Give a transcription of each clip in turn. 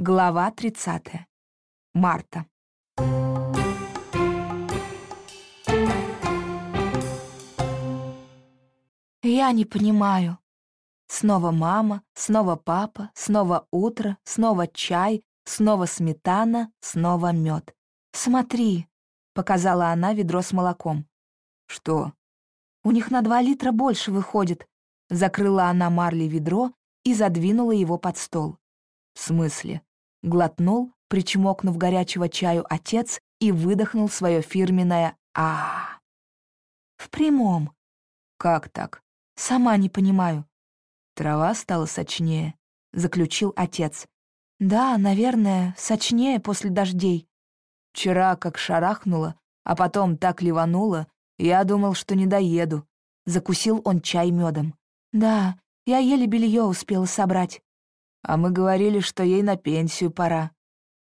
Глава 30. Марта. Я не понимаю. Снова мама, снова папа, снова утро, снова чай, снова сметана, снова мед. Смотри, показала она ведро с молоком. Что? У них на два литра больше выходит. Закрыла она Марли ведро и задвинула его под стол. В смысле? Глотнул, причмокнув горячего чаю отец и выдохнул свое фирменное а, В прямом. Как так? Сама не понимаю. Трава стала сочнее, заключил отец. Да, наверное, сочнее после дождей. Вчера как шарахнуло, а потом так ливануло, я думал, что не доеду. Закусил он чай медом. Да, я еле белье успела собрать. А мы говорили, что ей на пенсию пора.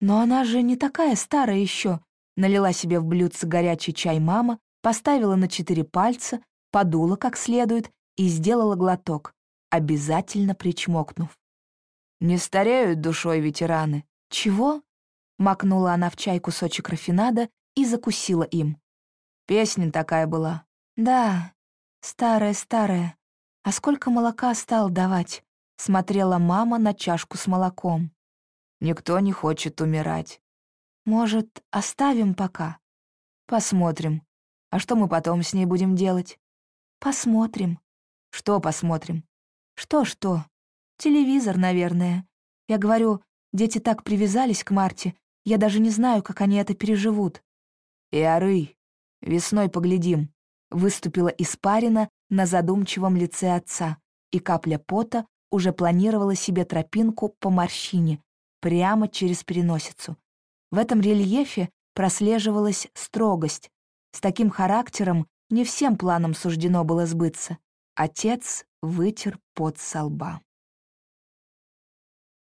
Но она же не такая старая еще. Налила себе в блюдце горячий чай мама, поставила на четыре пальца, подула как следует и сделала глоток, обязательно причмокнув. «Не стареют душой ветераны». «Чего?» — макнула она в чай кусочек рафинада и закусила им. Песня такая была. «Да, старая-старая. А сколько молока стал давать?» — смотрела мама на чашку с молоком. «Никто не хочет умирать». «Может, оставим пока?» «Посмотрим. А что мы потом с ней будем делать?» «Посмотрим». «Что посмотрим?» «Что-что? Телевизор, наверное. Я говорю, дети так привязались к Марте, я даже не знаю, как они это переживут». «Иары, весной поглядим», — выступила испарина на задумчивом лице отца, и капля пота уже планировала себе тропинку по морщине, прямо через переносицу. В этом рельефе прослеживалась строгость. С таким характером не всем планам суждено было сбыться. Отец вытер пот со лба.